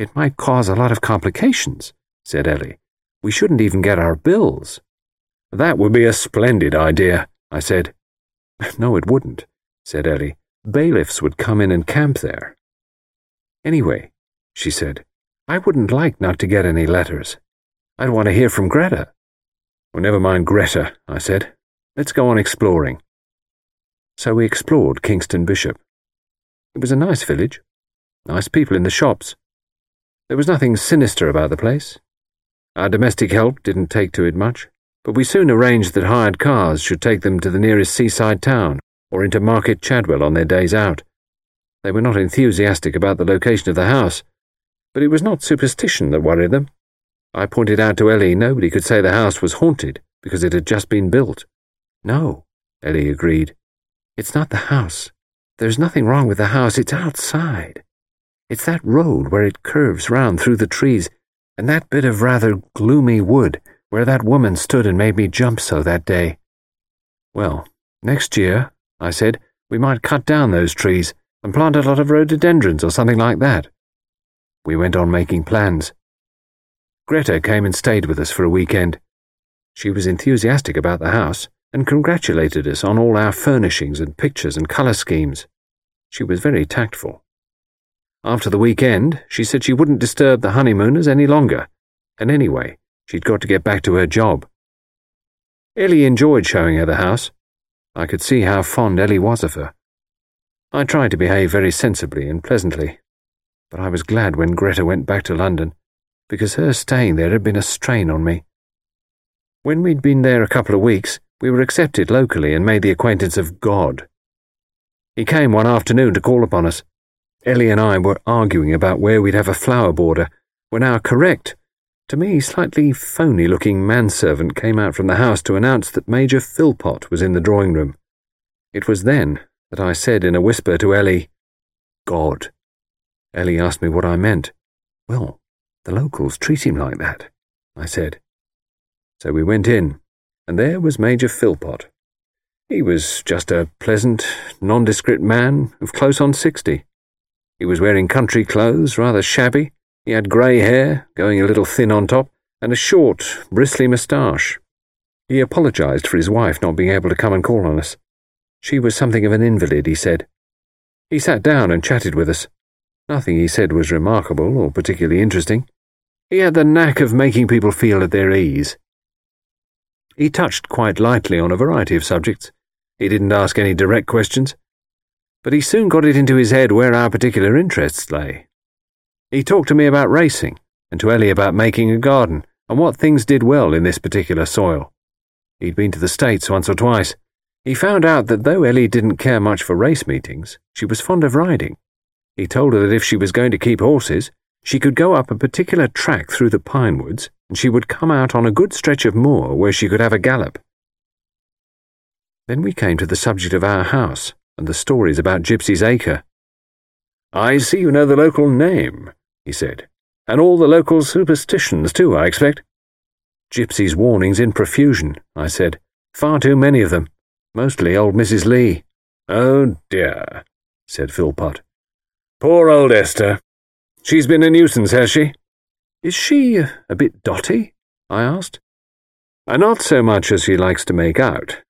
It might cause a lot of complications, said Ellie. We shouldn't even get our bills. That would be a splendid idea, I said. No, it wouldn't, said Ellie. Bailiffs would come in and camp there. Anyway, she said, I wouldn't like not to get any letters. I'd want to hear from Greta. Well, never mind Greta, I said. Let's go on exploring. So we explored Kingston Bishop. It was a nice village. Nice people in the shops. There was nothing sinister about the place. Our domestic help didn't take to it much, but we soon arranged that hired cars should take them to the nearest seaside town or into Market Chadwell on their days out. They were not enthusiastic about the location of the house, but it was not superstition that worried them. I pointed out to Ellie nobody could say the house was haunted because it had just been built. No, Ellie agreed. It's not the house. There's nothing wrong with the house, it's outside. It's that road where it curves round through the trees, and that bit of rather gloomy wood where that woman stood and made me jump so that day. Well, next year, I said, we might cut down those trees and plant a lot of rhododendrons or something like that. We went on making plans. Greta came and stayed with us for a weekend. She was enthusiastic about the house and congratulated us on all our furnishings and pictures and colour schemes. She was very tactful. After the weekend, she said she wouldn't disturb the honeymooners any longer, and anyway, she'd got to get back to her job. Ellie enjoyed showing her the house. I could see how fond Ellie was of her. I tried to behave very sensibly and pleasantly, but I was glad when Greta went back to London, because her staying there had been a strain on me. When we'd been there a couple of weeks, we were accepted locally and made the acquaintance of God. He came one afternoon to call upon us. Ellie and I were arguing about where we'd have a flower border when our correct, to me slightly phony looking manservant came out from the house to announce that Major Philpot was in the drawing room. It was then that I said in a whisper to Ellie, God. Ellie asked me what I meant. Well, the locals treat him like that, I said. So we went in, and there was Major Philpot. He was just a pleasant, nondescript man of close on sixty. He was wearing country clothes, rather shabby. He had grey hair, going a little thin on top, and a short, bristly moustache. He apologised for his wife not being able to come and call on us. She was something of an invalid, he said. He sat down and chatted with us. Nothing he said was remarkable or particularly interesting. He had the knack of making people feel at their ease. He touched quite lightly on a variety of subjects. He didn't ask any direct questions but he soon got it into his head where our particular interests lay. He talked to me about racing, and to Ellie about making a garden, and what things did well in this particular soil. He'd been to the States once or twice. He found out that though Ellie didn't care much for race meetings, she was fond of riding. He told her that if she was going to keep horses, she could go up a particular track through the pine woods, and she would come out on a good stretch of moor where she could have a gallop. Then we came to the subject of our house and the stories about Gypsy's Acre. I see you know the local name, he said, and all the local superstitions too, I expect. Gypsy's warnings in profusion, I said. Far too many of them. Mostly old Mrs. Lee. Oh dear, said Philpot. Poor old Esther. She's been a nuisance, has she? Is she a bit dotty? I asked. Not so much as she likes to make out,